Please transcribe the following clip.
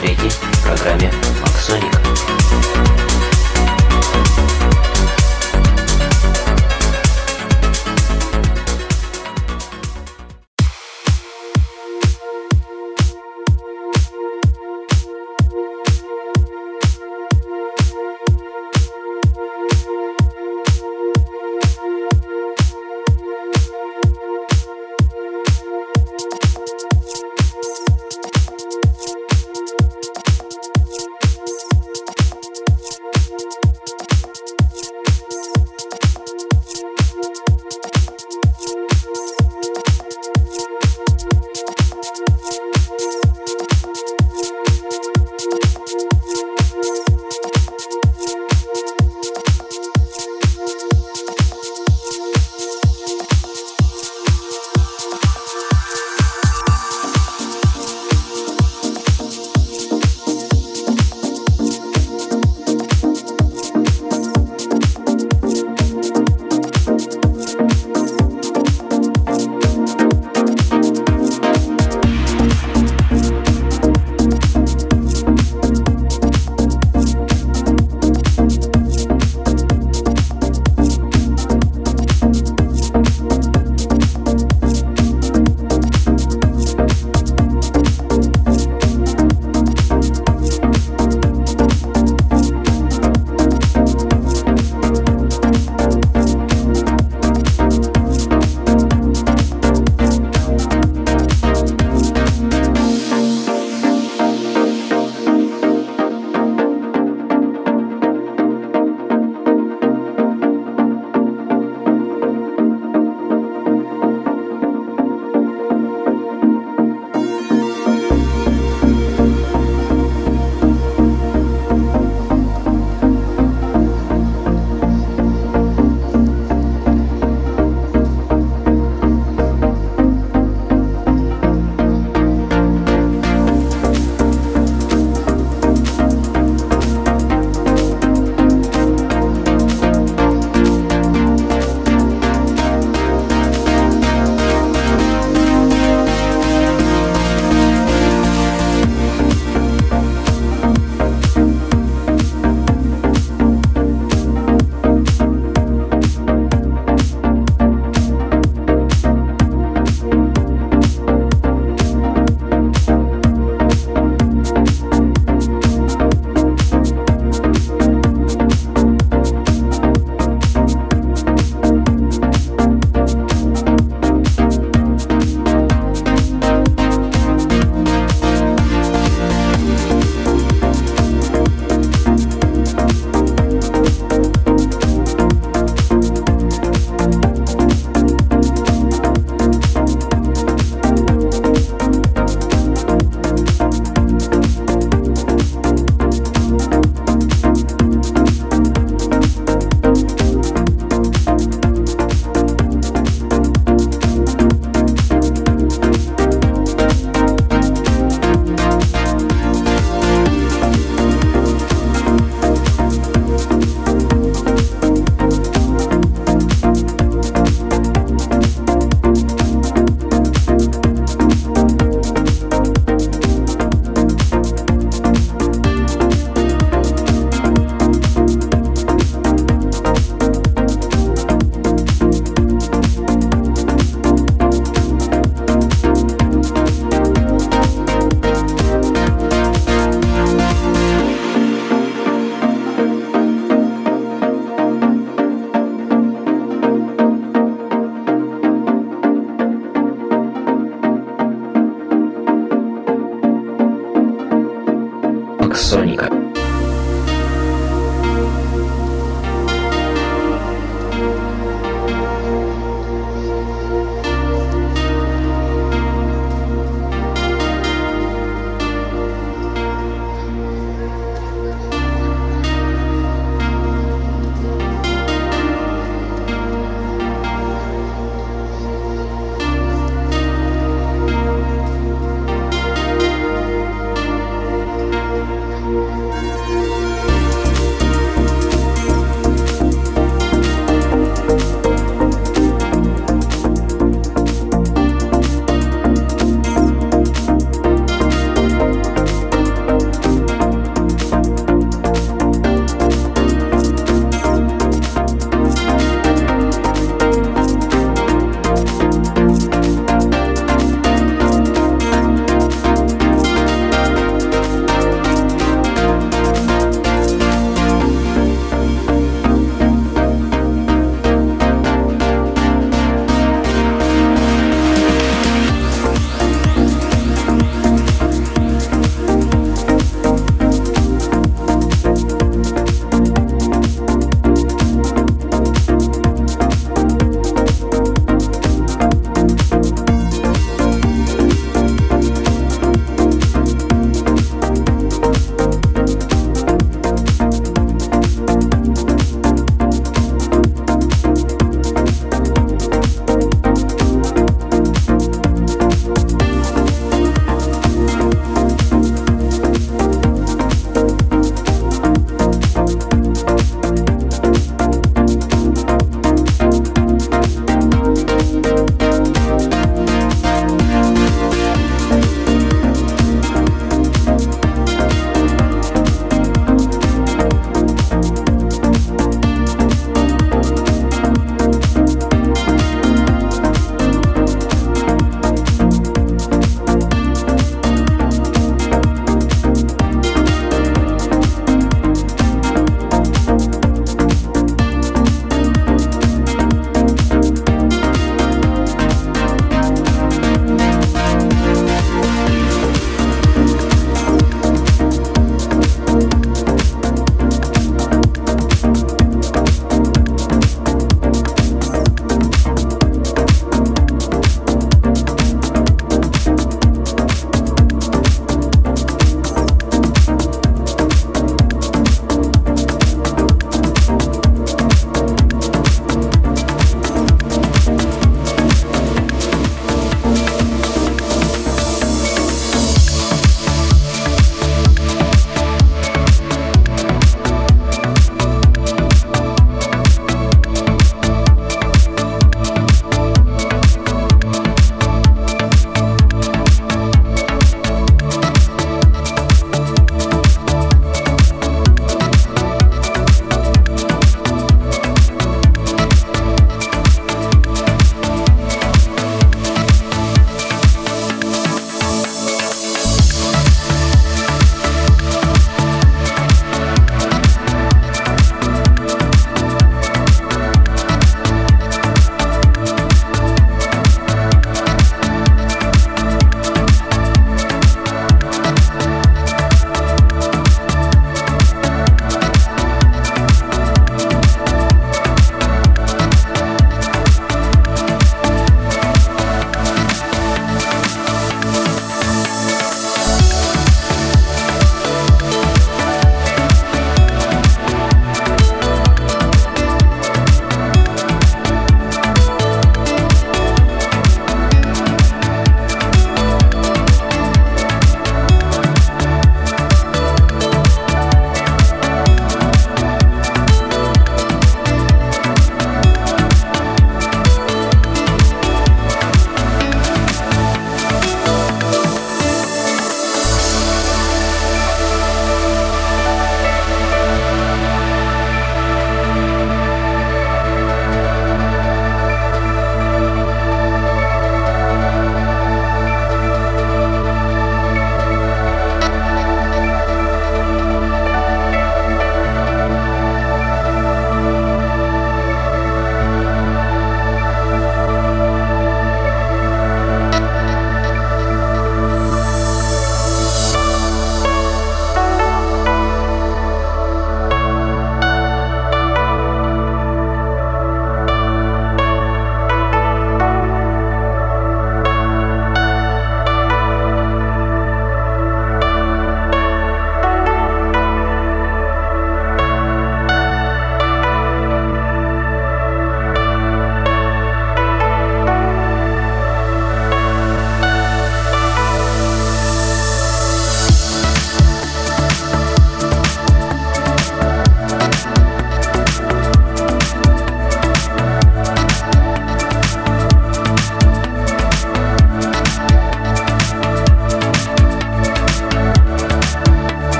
23 в программе «Максоник».